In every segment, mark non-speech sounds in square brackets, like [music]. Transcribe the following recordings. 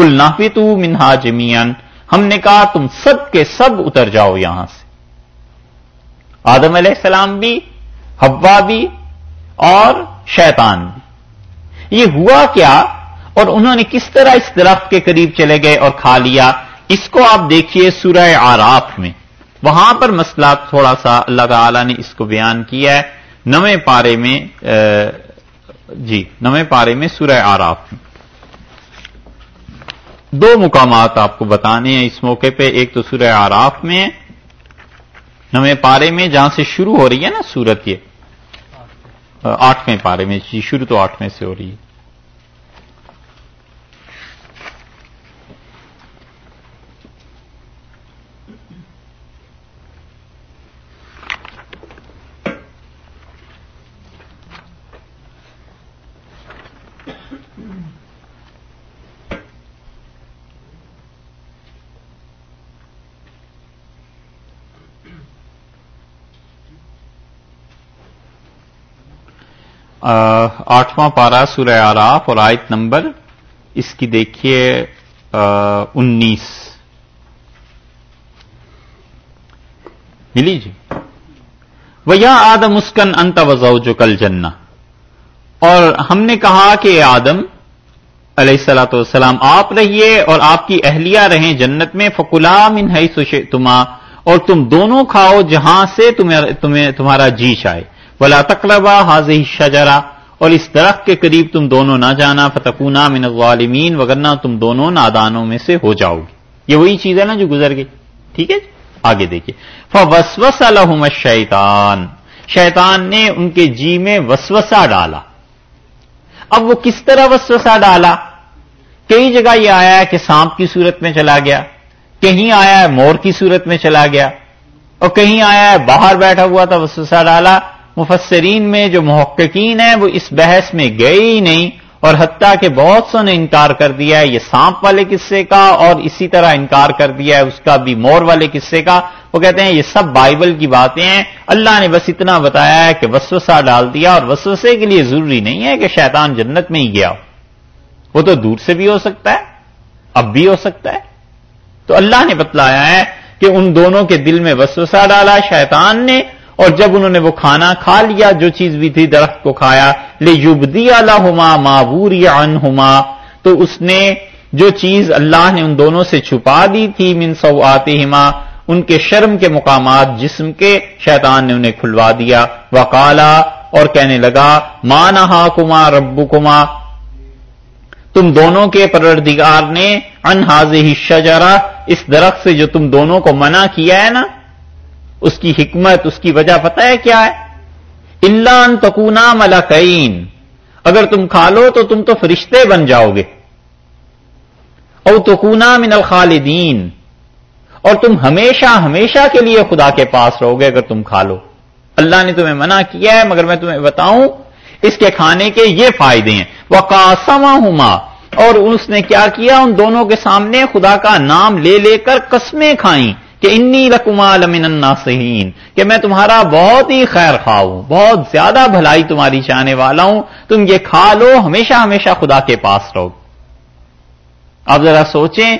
کل نافی تو منہا جمین ہم نے کہا، تم سب کے سب اتر جاؤ یہاں سے۔ آدم علیہ السلام بھی ہوا بھی اور شیطان بھی۔ یہ ہوا کیا؟ اور انہوں نے کس طرح اس درخت کے قریب چلے گئے اور کھا لیا؟ اس کو آپ دیکھیے سورہ آراف میں۔ وہاں پر مسئلہ تھوڑا سا اللہ تعالی نے اس کو بیان کیا ہے۔ نویں پارے میں جی نویں پارے میں سورہ آراف میں۔ دو مقامات آپ کو بتانے ہیں اس موقع پہ۔ ایک تو سورہ آراف میں، نویں پارے میں، جہاں سے شروع ہو رہی ہے نا سورت یہ۔ آٹھویں پارے میں جی شروع تو آٹھویں سے ہو رہی ہے۔ آٹھواں پارا سورہ آراف اور آیت نمبر، اس کی دیکھیے انیس۔ ملی جی؟ وہ یا آدم اسکن انت وزو جو کل جنا اور ہم نے کہا کہ آدم، علیہ السلاۃ والسلام، آپ رہیے اور آپ کی اہلیہ رہیں جنت میں فکلام ان ہے تما اور تم دونوں کھاؤ جہاں سے تمہیں تمہارا جی چاہے ولا تقربا حاضی شجرا اور اس درخت کے قریب تم دونوں نہ جانا فتقونا من الظالمین وگرنا تم دونوں نادانوں میں سے ہو جاؤ گی یہ وہی چیز ہے نا جو گزر گئی۔ ٹھیک ہے جی؟ آگے دیکھیے۔ فوسوس الحم شیطان شیطان نے ان کے جی میں وسوسا ڈالا۔ اب وہ کس طرح وسوسا ڈالا؟ کئی جگہ یہ آیا ہے کہ سانپ کی صورت میں چلا گیا، کہیں آیا ہے مور کی صورت میں چلا گیا، اور کہیں آیا ہے باہر بیٹھا ہوا تھا وسوسا ڈالا۔ مفسرین میں جو محققین ہیں وہ اس بحث میں گئے ہی نہیں اور حتیٰ کہ بہت سو نے انکار کر دیا ہے، یہ سانپ والے قصے کا اور اسی طرح انکار کر دیا ہے اس کا بھی مور والے قصے کا۔ وہ کہتے ہیں، یہ سب بائبل کی باتیں ہیں۔ اللہ نے بس اتنا بتایا ہے کہ وسوسہ ڈال دیا اور وسوسے کے لیے ضروری نہیں ہے کہ شیطان جنت میں ہی گیا ہو۔ وہ تو دور سے بھی ہو سکتا ہے، اب بھی ہو سکتا ہے۔ تو اللہ نے بتلایا ہے کہ ان دونوں کے دل میں وسوسہ ڈالا، شیطان نے اور جب انہوں نے وہ کھانا کھا لیا، جو چیز بھی تھی درخت کو کھایا لے یوبدی اللہ معبور تو اس نے جو چیز اللہ نے ان دونوں سے چھپا دی تھی من سو آتے ان کے شرم کے مقامات، جسم کے شیطان نے انہیں کھلوا دیا۔ وکالا اور کہنے لگا ماں کما ربو کما تم دونوں کے پروردگار نے انحاظ ہی شجرا اس درخت سے جو تم دونوں کو منع کیا ہے نا اس کی حکمت، اس کی وجہ پتہ ہے کیا ہے؟ اللہ ان تکونا ملکین اگر تم کھا لو تو تم تو فرشتے بن جاؤ گے۔ او تکونا من الخالدین اور تم ہمیشہ ہمیشہ کے لیے خدا کے پاس رہو گے اگر تم کھا لو۔ اللہ نے تمہیں منع کیا ہے، مگر میں تمہیں بتاؤں، اس کے کھانے کے یہ فائدے ہیں۔ وہ کاسما اور اس نے کیا کیا؟ ان دونوں کے سامنے خدا کا نام لے لے کر قسمیں کھائیں۔ کہ انی رقما لمن الناصحین کہ میں تمہارا بہت ہی خیر خواہ ہوں، بہت زیادہ بھلائی تمہاری چاہنے والا ہوں، تم یہ کھا لو، ہمیشہ ہمیشہ خدا کے پاس رہو۔ اب ذرا سوچیں،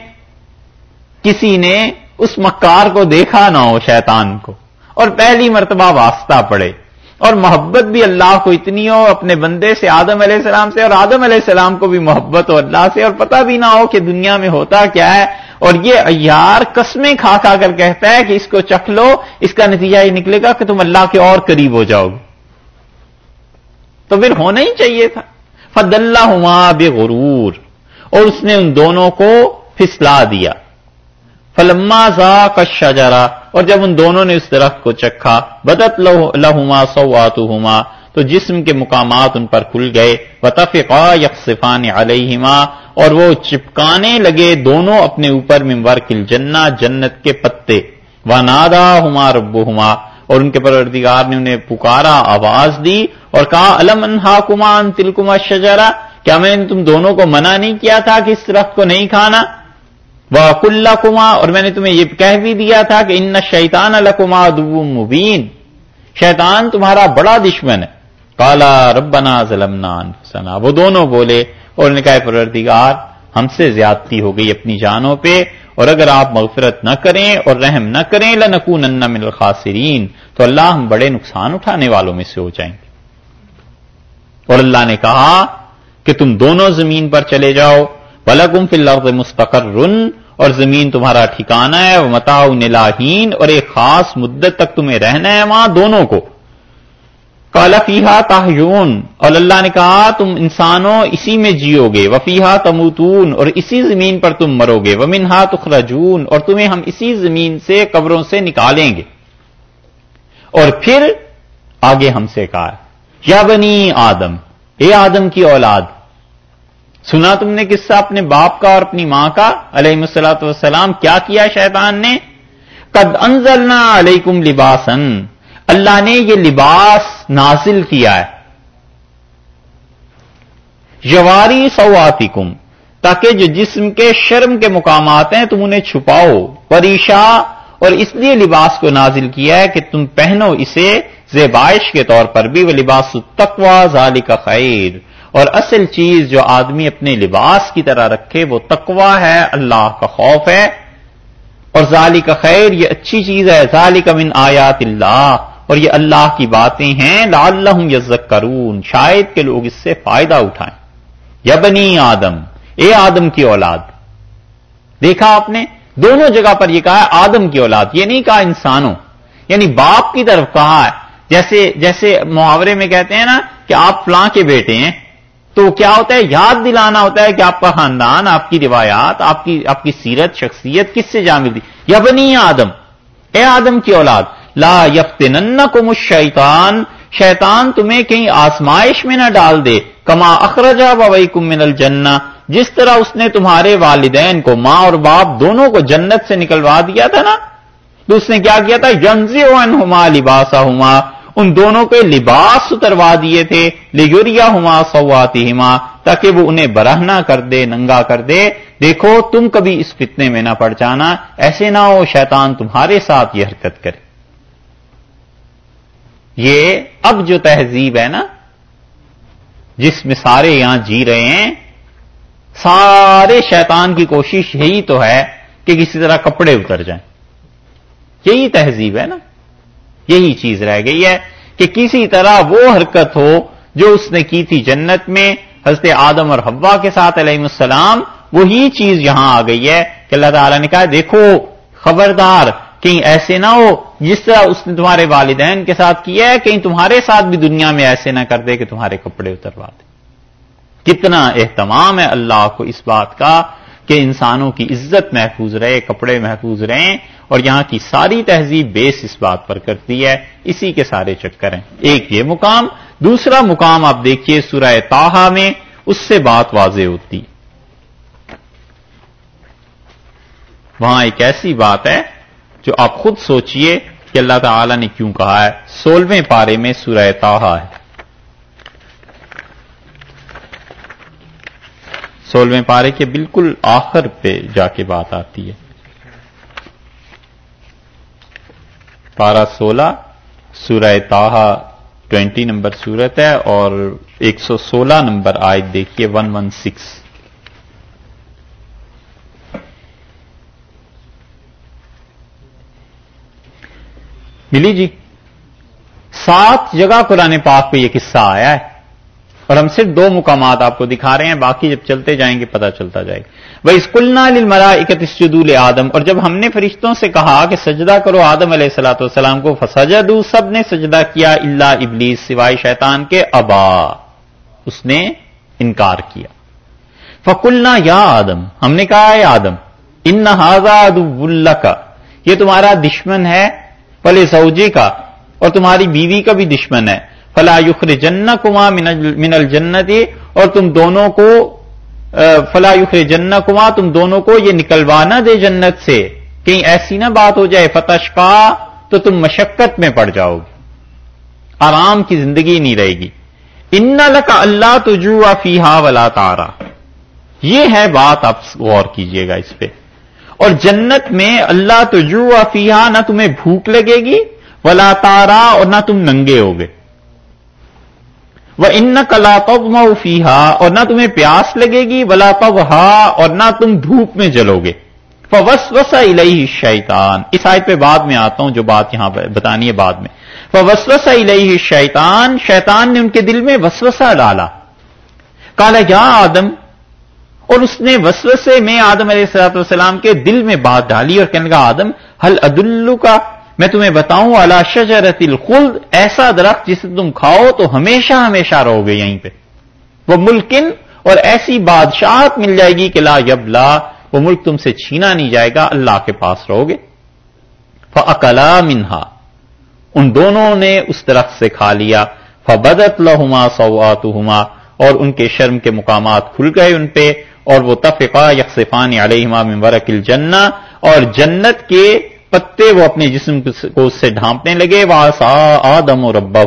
کسی نے اس مکار کو دیکھا نہ ہو، شیطان کو، اور پہلی مرتبہ واسطہ پڑے۔ اور محبت بھی اللہ کو اتنی ہو، اپنے بندے سے آدم علیہ السلام سے، اور آدم علیہ السلام کو بھی محبت ہو اللہ سے، اور پتہ بھی نہ ہو کہ دنیا میں ہوتا کیا ہے۔ اور یہ ایار قسمیں کھا کھا کر کہتا ہے کہ اس کو چکھ لو، اس کا نتیجہ یہ نکلے گا کہ تم اللہ کے اور قریب ہو جاؤ گے۔ تو پھر ہونا ہی چاہیے تھا۔ فد اللہ بے غرور اور اس نے ان دونوں کو پھسلا دیا۔ فلما زا کا اور جب ان دونوں نے اس درخت کو چکھا، بدت لہما سوا تو جسم کے مقامات ان پر کھل گئے۔ وطفقا یکسفان علیہما اور وہ چپکانے لگے دونوں اپنے اوپر ممبر کل جنا جنت کے پتے۔ و نادا ہما ربو ہما اور ان کے پروردگار نے انہیں پکارا، آواز دی اور کہا الم انہا کمان تلکما شجرا کیا میں نے تم دونوں کو منع نہیں کیا تھا کہ اس درخت کو نہیں کھانا؟ وہ کلّا کما اور میں نے تمہیں یہ کہہ بھی دیا تھا کہ ان شیطان الکما دو مبین شیطان تمہارا بڑا دشمن ہے۔ کالا ربنا ظلمنا انفسنا۔ وہ دونوں بولے اور نے کہا پروردگار، ہم سے زیادتی ہو گئی اپنی جانوں پہ اور اگر آپ مغفرت نہ کریں اور رحم نہ کریں لنکون من الخاسرین۔ تو اللہ ہم بڑے نقصان اٹھانے والوں میں سے ہو جائیں گے۔ اور اللہ نے کہا کہ تم دونوں زمین پر چلے جاؤ۔ بلگم فی الارض مستقر رن اور زمین تمہارا ٹھکانہ ہے۔ وہ متاؤ نلاہین اور ایک خاص مدت تک تمہیں رہنا ہے وہاں دونوں کو۔ کالا فیحا تاہیون اور اللہ نے کہا، تم انسانوں اسی میں جیو گے۔ وفیحا تموتون۔ اور اسی زمین پر تم مرو گے۔ ومنہا تخرجون۔ اور تمہیں ہم اسی زمین سے قبروں سے نکالیں گے۔ اور پھر آگے ہم سے کہا، یا بنی آدم، اے آدم کی اولاد، سنا تم نے قصہ اپنے باپ کا اور اپنی ماں کا؟ علیہ مسلاط وسلام کیا کیا شیطان نے؟ قد انزلنا علیکم لباسن اللہ نے یہ لباس نازل کیا ہے۔ یواری سواتی کم تاکہ جو جسم کے شرم کے مقامات ہیں تم انہیں چھپاؤ۔ پریشا اور اس لیے لباس کو نازل کیا ہے کہ تم پہنو اسے زیبائش کے طور پر بھی۔ وہ لباس تقوا ظالی کا خیر۔ اور اصل چیز جو آدمی اپنے لباس کی طرح رکھے، وہ تقوا ہے، اللہ کا خوف ہے۔ اور ظالی کا خیر، یہ اچھی چیز ہے۔ ظالی کا من آیات اللہ۔ اور یہ اللہ کی باتیں ہیں لال یزکرون شاید کہ لوگ اس سے فائدہ اٹھائیں۔ یا بنی آدم، اے آدم کی اولاد۔ دیکھا آپ نے؟ دونوں جگہ پر یہ کہا ہے، آدم کی اولاد۔ یہ نہیں کہا انسانوں۔ یعنی باپ کی طرف کہا ہے۔ جیسے جیسے محاورے میں کہتے ہیں نا کہ آپ فلاں کے بیٹے ہیں، تو کیا ہوتا ہے؟ یاد دلانا ہوتا ہے کہ آپ کا خاندان، آپ کی روایات، آپ کی آپ کی سیرت، شخصیت کس سے جا ملتی یا بنی آدم۔ اے آدم کی اولاد۔ لا یفتننکم الشیطان، شیطان تمہیں کہیں آسمائش میں نہ ڈال دے، کما اخرجا وویکم من الجنہ، جس طرح اس نے تمہارے والدین کو ماں اور باپ دونوں کو جنت سے نکلوا دیا تھا نا، تو اس نے کیا کیا تھا؟ ینزی عنہما لباسا ہما ان دونوں کے لباس اتروا دیے تھے لیوریا ہما سواتی ہما تاکہ وہ انہیں برہنا کر دے، ننگا کر دے۔ دیکھو، تم کبھی اس فتنے میں نہ پڑ جانا، ایسے نہ ہو شیطان تمہارے ساتھ یہ حرکت کرے۔ یہ اب جو تہذیب ہے نا، جس میں سارے یہاں جی رہے ہیں، سارے شیطان کی کوشش یہی تو ہے کہ کسی طرح کپڑے اتر جائیں۔ یہی تہذیب ہے نا۔ یہی چیز رہ گئی ہے کہ کسی طرح وہ حرکت ہو جو اس نے کی تھی جنت میں، حضرت آدم اور حوا کے ساتھ علیہ السلام، وہی چیز یہاں آ گئی ہے کہ اللہ تعالیٰ نے کہا، دیکھو، خبردار، کہیں ایسے نہ ہو جس طرح اس نے تمہارے والدین کے ساتھ کیا ہے، کہیں تمہارے ساتھ بھی دنیا میں ایسے نہ کر دے کہ تمہارے کپڑے اتروا دے۔ کتنا اہتمام ہے اللہ کو اس بات کا کہ انسانوں کی عزت محفوظ رہے، کپڑے محفوظ رہیں، اور یہاں کی ساری تہذیب بیس اس بات پر کرتی ہے، اسی کے سارے چکر ہیں۔ ایک یہ مقام، دوسرا مقام آپ دیکھیے سورہ تاہا میں، اس سے بات واضح ہوتی۔ وہاں ایک ایسی بات ہے جو آپ خود سوچئے کہ اللہ تعالی نے کیوں کہا ہے۔ سولہویں پارے میں سورہ تاہا ہے۔ سولہویں پارے کے بالکل آخر پہ جا کے بات آتی ہے۔ پارہ سولہ، سورہ تاہا ٹوینٹی نمبر سورت ہے اور ایک سو سولہ نمبر آئے دیکھیے، ون ون سکس۔ ملی جی۔ سات جگہ قرآن پاک پہ یہ قصہ آیا ہے۔ اور ہم صرف دو مقامات آپ کو دکھا رہے ہیں، باقی جب چلتے جائیں گے پتہ چلتا جائے گا۔ وہ اسکلنا مرا اکتول آدم اور جب ہم نے فرشتوں سے کہا کہ سجدہ کرو آدم علیہ السلاۃ والسلام کو فسجد سب نے سجدہ کیا اللہ ابلیس سوائے شیطان کے ابا۔ اس نے انکار کیا۔ فکلنا یا آدم، ہم نے کہا ہے آدم ان اللہ کا یہ تمہارا دشمن ہے فلے سعودی کا، اور تمہاری بیوی کا بھی دشمن ہے۔ فلا یخر جن کما من الجنت اور تم دونوں کو فلا یخر جن کما تم دونوں کو یہ نکلوانا دے جنت سے۔ کہیں ایسی نہ بات ہو جائے فتش کا تو تم مشقت میں پڑ جاؤ گے۔ آرام کی زندگی نہیں رہے گی۔ ان کا اللہ تجو فیحا ولا تارا یہ ہے بات، آپ غور کیجیے گا اس پہ۔ اور جنت میں اللہ تو جو افیہ نہ تمہیں بھوک لگے گی، ولا تارا اور نہ تم ننگے ہوگے۔ وہ ان کلا پب فیحا اور نہ تمہیں پیاس لگے گی، ولا پب اور نہ تم دھوپ میں جلو گے فوس وسا الہی شیطان اس آیت پہ بعد میں آتا ہوں جو بات یہاں بتانی ہے بعد میں۔ فوس وسا الہی شیطان شیطان نے ان کے دل میں وسوسا ڈالا۔ کالا یا آدم اور اس نے وسوسے میں آدم علیہ السلاط والسلام کے دل میں بات ڈالی اور کہنے لگا، آدم حل عدلو کا میں تمہیں بتاؤں اللہ شجرت الخلد، ایسا درخت جسے تم کھاؤ تو ہمیشہ ہمیشہ رہو گے یہیں پہ۔ وہ ملکن اور ایسی بادشاہت مل جائے گی کہ لا یب لا وہ ملک تم سے چھینا نہیں جائے گا، اللہ کے پاس رہو گے۔ فلا منہا، ان دونوں نے اس درخت سے کھا لیا۔ فبدت لہما سوات اور ان کے شرم کے مقامات کھل گئے ان پہ۔ اور وہ تفقا یکسفان علیہما من ورق الجنہ، اور جنت کے پتے وہ اپنے جسم کو اس سے ڈھانپنے لگے واسا آدم و ربا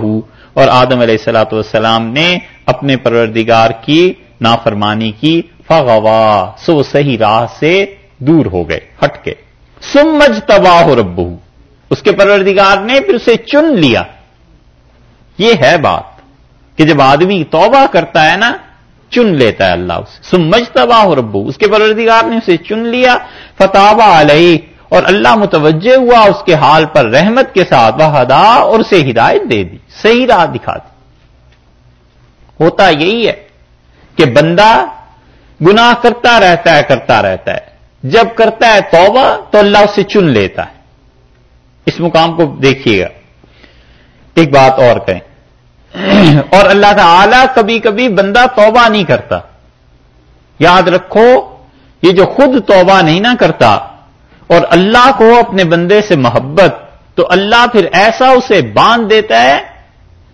اور آدم علیہ السلاۃ والسلام نے اپنے پروردگار کی نافرمانی کی، فغوا، سو صحیح راہ سے دور ہو گئے، ہٹ کے سمجھ تباہ ربو اس کے پروردگار نے پھر اسے چن لیا۔ یہ ہے بات کہ جب آدمی توبہ کرتا ہے نا چن لیتا ہے اللہ اسے۔ سمجھ تباہ ربو اس کے پروردگار نے اسے چن لیا۔ فتح علیہ۔ اور اللہ متوجہ ہوا اس کے حال پر رحمت کے ساتھ۔ وہ ہدا اور اسے ہدایت دے دی۔ صحیح راہ دکھا دی۔ ہوتا یہی ہے کہ بندہ گناہ کرتا رہتا ہے، کرتا رہتا ہے۔ جب کرتا ہے توبہ، تو اللہ اسے چن لیتا ہے۔ اس مقام کو دیکھیے گا۔ ایک بات اور کہیں۔ اور اللہ تعالی کبھی کبھی بندہ توبہ نہیں کرتا۔ یاد رکھو، یہ جو خود توبہ نہیں نہ کرتا اور اللہ کو اپنے بندے سے محبت، تو اللہ پھر ایسا اسے باندھ دیتا ہے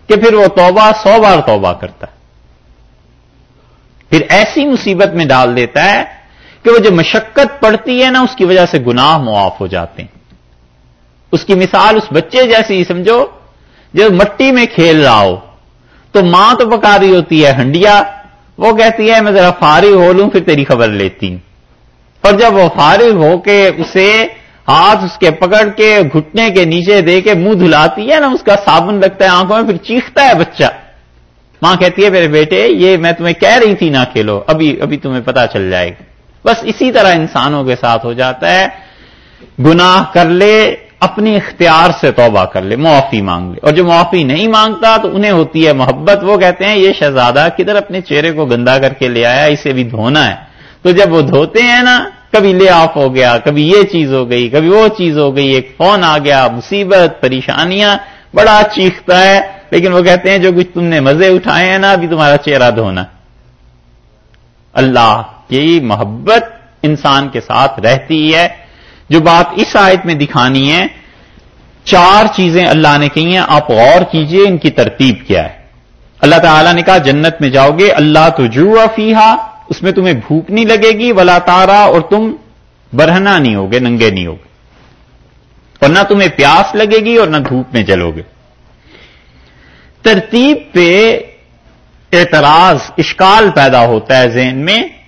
کہ پھر وہ توبہ سو بار توبہ کرتا ہے۔ پھر ایسی مصیبت میں ڈال دیتا ہے کہ وہ جو مشقت پڑتی ہے نا اس کی وجہ سے گناہ معاف ہو جاتے ہیں۔ اس کی مثال اس بچے جیسی، سمجھو، جو مٹی میں کھیل رہا ہو۔ تو ماں تو پکا رہی ہوتی ہے ہنڈیا۔ وہ کہتی ہے، میں ذرا فارغ ہو لوں، پھر تیری خبر لیتی۔ ہوں اور جب وہ فارغ ہو کے اسے ہاتھ اس کے پکڑ کے گھٹنے کے نیچے دے کے منہ دھلاتی ہے نا، اس کا صابن لگتا ہے آنکھوں میں، پھر چیختا ہے بچہ۔ ماں کہتی ہے، میرے بیٹے، یہ میں تمہیں کہہ رہی تھی، نہ کھیلو، ابھی ابھی تمہیں پتا چل جائے گا بس اسی طرح انسانوں کے ساتھ ہو جاتا ہے۔ گناہ کر لے اپنی اختیار سے توبہ کر لے، معافی مانگ لے۔ اور جو معافی نہیں مانگتا تو انہیں ہوتی ہے محبت، وہ کہتے ہیں یہ شہزادہ کدھر اپنے چہرے کو گندا کر کے لے آیا، اسے بھی دھونا ہے۔ تو جب وہ دھوتے ہیں نا، کبھی لے آف ہو گیا، کبھی یہ چیز ہو گئی، کبھی وہ چیز ہو گئی، ایک فون آ گیا، مصیبت، پریشانیاں، بڑا چیختا ہے۔ لیکن وہ کہتے ہیں جو کچھ تم نے مزے اٹھائے ہیں نا، ابھی تمہارا چہرہ دھونا۔ اللہ کی محبت انسان کے ساتھ رہتی ہے۔ جو بات اس آیت میں دکھانی ہے، چار چیزیں اللہ نے کہی ہیں، آپ غور کیجیے ان کی ترتیب کیا ہے۔ اللہ تعالیٰ نے کہا، جنت میں جاؤ گے، اللہ تو جو فیحا اس میں تمہیں بھوک نہیں لگے گی، ولا تارا، اور تم برہنا نہیں ہوگے، ننگے نہیں ہوگے۔ اور نہ تمہیں پیاس لگے گی، اور نہ دھوپ میں جلو گے۔ ترتیب پہ اعتراض، اشکال پیدا ہوتا ہے ذہن میں۔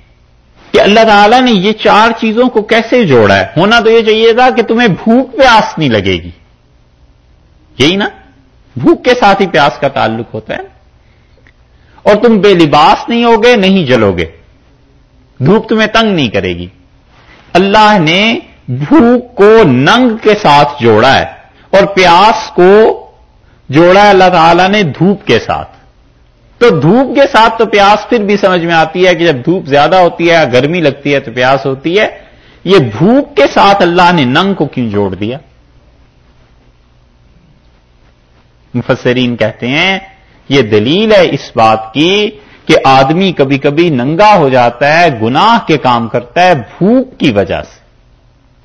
کہ اللہ تعالیٰ نے یہ چار چیزوں کو کیسے جوڑا ہے؟ ہونا تو یہ چاہیے تھا کہ تمہیں بھوک پیاس نہیں لگے گی۔ یہی نا؟ بھوک کے ساتھ ہی پیاس کا تعلق ہوتا ہے۔ اور تم بے لباس نہیں ہوگے، نہیں جلو گے دھوپ تمہیں تنگ نہیں کرے گی۔ اللہ نے بھوک کو ننگ کے ساتھ جوڑا ہے اور پیاس کو جوڑا ہے اللہ تعالی نے دھوپ کے ساتھ۔ تو دھوپ کے ساتھ تو پیاس پھر بھی سمجھ میں آتی ہے کہ جب دھوپ زیادہ ہوتی ہے گرمی لگتی ہے تو پیاس ہوتی ہے۔ یہ بھوک کے ساتھ اللہ نے ننگ کو کیوں جوڑ دیا؟ مفسرین کہتے ہیں، یہ دلیل ہے اس بات کی کہ آدمی کبھی کبھی ننگا ہو جاتا ہے، گناہ کے کام کرتا ہے بھوک کی وجہ سے۔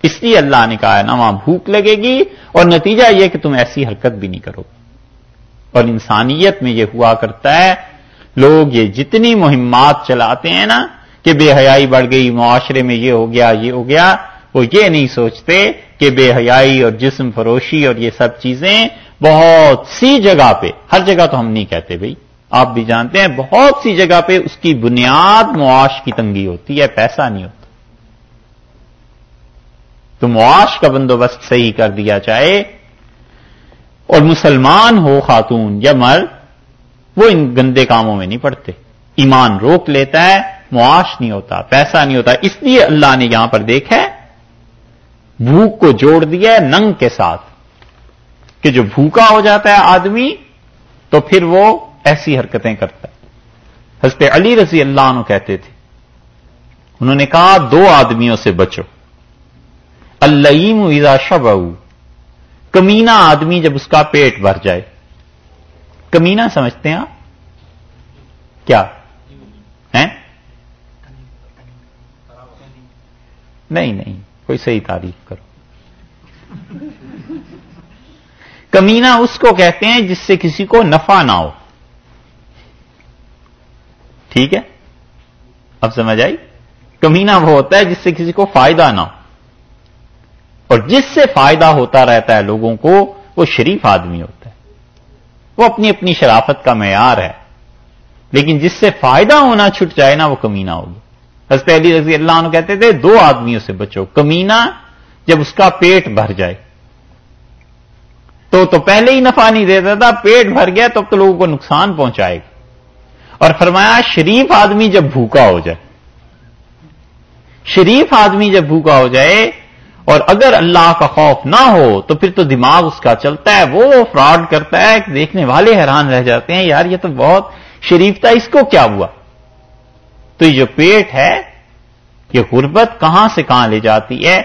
اس لیے اللہ نے کہا ہے نا وہاں بھوک لگے گی اور نتیجہ یہ کہ تم ایسی حرکت بھی نہیں کرو۔ اور انسانیت میں یہ ہوا کرتا ہے، لوگ یہ جتنی مہمات چلاتے ہیں نا کہ بے حیائی بڑھ گئی، معاشرے میں یہ ہو گیا، یہ ہو گیا، وہ یہ نہیں سوچتے کہ بے حیائی اور جسم فروشی اور یہ سب چیزیں بہت سی جگہ پہ، ہر جگہ تو ہم نہیں کہتے بھائی۔ آپ بھی جانتے ہیں، بہت سی جگہ پہ اس کی بنیاد معاش کی تنگی ہوتی ہے، پیسہ نہیں ہوتا۔ تو معاش کا بندوبست صحیح کر دیا جائے اور مسلمان ہو خاتون یا مرد، وہ ان گندے کاموں میں نہیں پڑتے۔ ایمان روک لیتا ہے، معاش نہیں ہوتا، پیسہ نہیں ہوتا۔ اس لیے اللہ نے یہاں پر دیکھا ہے، بھوک کو جوڑ دیا ہے ننگ کے ساتھ۔ کہ جو بھوکا ہو جاتا ہے آدمی، تو پھر وہ ایسی حرکتیں کرتا ہے۔ حضرت علی رضی اللہ عنہ کہتے تھے، انہوں نے کہا، دو آدمیوں سے بچو۔ اللہ شب کمینہ آدمی جب اس کا پیٹ بھر جائے۔ کمینہ سمجھتے ہیں آپ؟ کیا؟ نہیں نہیں، کوئی صحیح تعریف کرو۔ کمینہ اس کو کہتے ہیں جس سے کسی کو نفع نہ ہو۔ ٹھیک ہے؟ اب سمجھ آئی؟ کمینہ وہ ہوتا ہے جس سے کسی کو فائدہ نہ ہو۔ اور جس سے فائدہ ہوتا رہتا ہے لوگوں کو، وہ شریف آدمی ہوتا ہے۔ وہ اپنی اپنی شرافت کا معیار ہے۔ لیکن جس سے فائدہ ہونا چھٹ جائے نا، وہ کمینہ ہوگی۔ حضرت علی رضی اللہ عنہ کہتے تھے، دو آدمیوں سے بچو، کمینہ جب اس کا پیٹ بھر جائے۔ تو تو پہلے ہی نفع نہیں دیتا تھا، پیٹ بھر گیا تو اب تو لوگوں کو نقصان پہنچائے گا اور فرمایا، شریف آدمی جب بھوکا ہو جائے، شریف آدمی جب بھوکا ہو جائے اور اگر اللہ کا خوف نہ ہو تو پھر تو دماغ اس کا چلتا ہے، وہ فراڈ کرتا ہے کہ دیکھنے والے حیران رہ جاتے ہیں، یار یہ تو بہت شریف تھا، اس کو کیا ہوا؟ تو یہ جو پیٹ ہے، یہ غربت کہاں سے کہاں لے جاتی ہے؟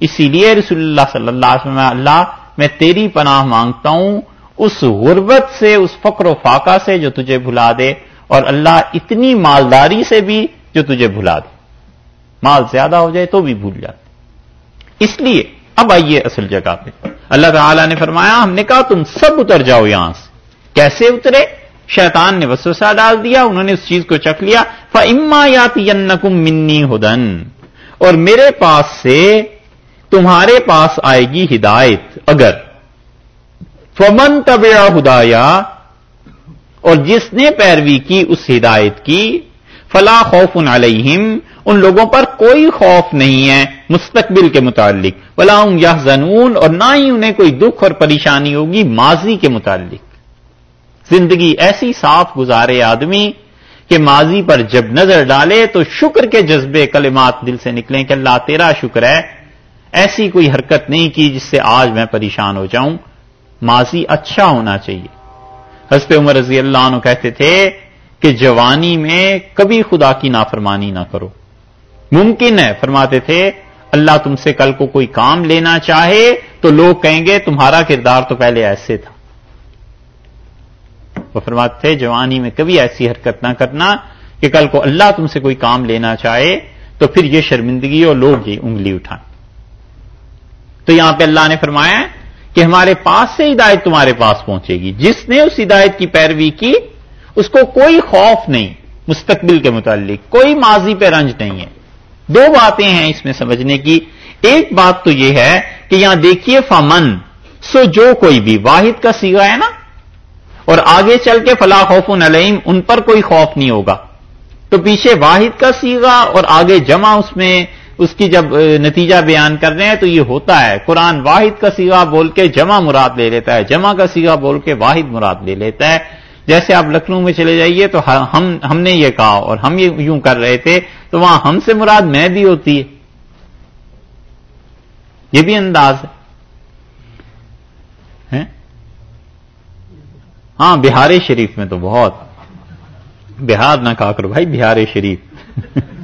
اسی لیے رسول اللہ صلی اللہ علیہ وسلم، اللہ، میں تیری پناہ مانگتا ہوں، اس غربت سے، اس فقر و فاقہ سے جو تجھے بھلا دے، اور اللہ اتنی مالداری سے بھی جو تجھے بھلا دے۔ مال زیادہ ہو جائے تو بھی بھول جاتے اس لیے اب آئیے اصل جگہ پہ۔ اللہ تعالی نے فرمایا، ہم نے کہا، تم سب اتر جاؤ یہاں سے۔ کیسے اترے؟ شیطان نے وسوسہ ڈال دیا، انہوں نے اس چیز کو چکھ لیا۔ فما یاتی منی ہدن اور میرے پاس سے تمہارے پاس آئے گی ہدایت۔ اگر فمن طبع ہدایا اور جس نے پیروی کی، اس ہدایت کی، فلا خوف علیہم ان لوگوں پر کوئی خوف نہیں ہے مستقبل کے متعلق۔ بلا یا زنون اور نہ ہی انہیں کوئی دکھ اور پریشانی ہوگی ماضی کے متعلق۔ زندگی ایسی صاف گزارے آدمی کہ ماضی پر جب نظر ڈالے تو شکر کے جذبے کلمات دل سے نکلیں کہ اللہ تیرا شکر ہے۔ ایسی کوئی حرکت نہیں کی جس سے آج میں پریشان ہو جاؤں۔ ماضی اچھا ہونا چاہیے۔ حسب عمر رضی اللہ عنہ کہتے تھے کہ جوانی میں کبھی خدا کی نافرمانی نہ کرو۔ ممکن ہے۔ فرماتے تھے، اللہ تم سے کل کو کوئی کام لینا چاہے تو لوگ کہیں گے، تمہارا کردار تو پہلے ایسے تھا۔ وہ فرماتے تھے، جوانی میں کبھی ایسی حرکت نہ کرنا کہ کل کو اللہ تم سے کوئی کام لینا چاہے تو پھر یہ شرمندگی اور لوگ یہ انگلی اٹھائیں۔ تو یہاں پہ اللہ نے فرمایا کہ ہمارے پاس سے ہدایت تمہارے پاس پہنچے گی۔ جس نے اس ہدایت کی پیروی کی، اس کو کوئی خوف نہیں، مستقبل کے متعلق، کوئی ماضی پہ رنج نہیں ہے۔ دو باتیں ہیں اس میں سمجھنے کی۔ ایک بات تو یہ ہے کہ یہاں دیکھیے فمن، سو جو کوئی بھی، واحد کا سیگا ہے نا؟ اور آگے چل کے فلاح خوف علیم ان پر کوئی خوف نہیں ہوگا۔ تو پیچھے واحد کا سیگا اور آگے جمع اس میں، اس کی جب نتیجہ بیان کر رہے ہیں تو یہ ہوتا ہے۔ قرآن واحد کا سیگا بول کے جمع مراد لے لیتا ہے، جمع کا سیگا بول کے واحد مراد لے لیتا ہے۔ جیسے آپ لکھنؤ میں چلے جائیے تو ہم ہم نے یہ کہا اور ہم یہ یوں کر رہے تھے، تو وہاں ہم سے مراد میں بھی ہوتی ہے۔ یہ بھی انداز ہے۔ ہاں بہار شریف میں تو بہت۔ بہار نہ کہا کرو بھائی، بہار شریف۔ [laughs]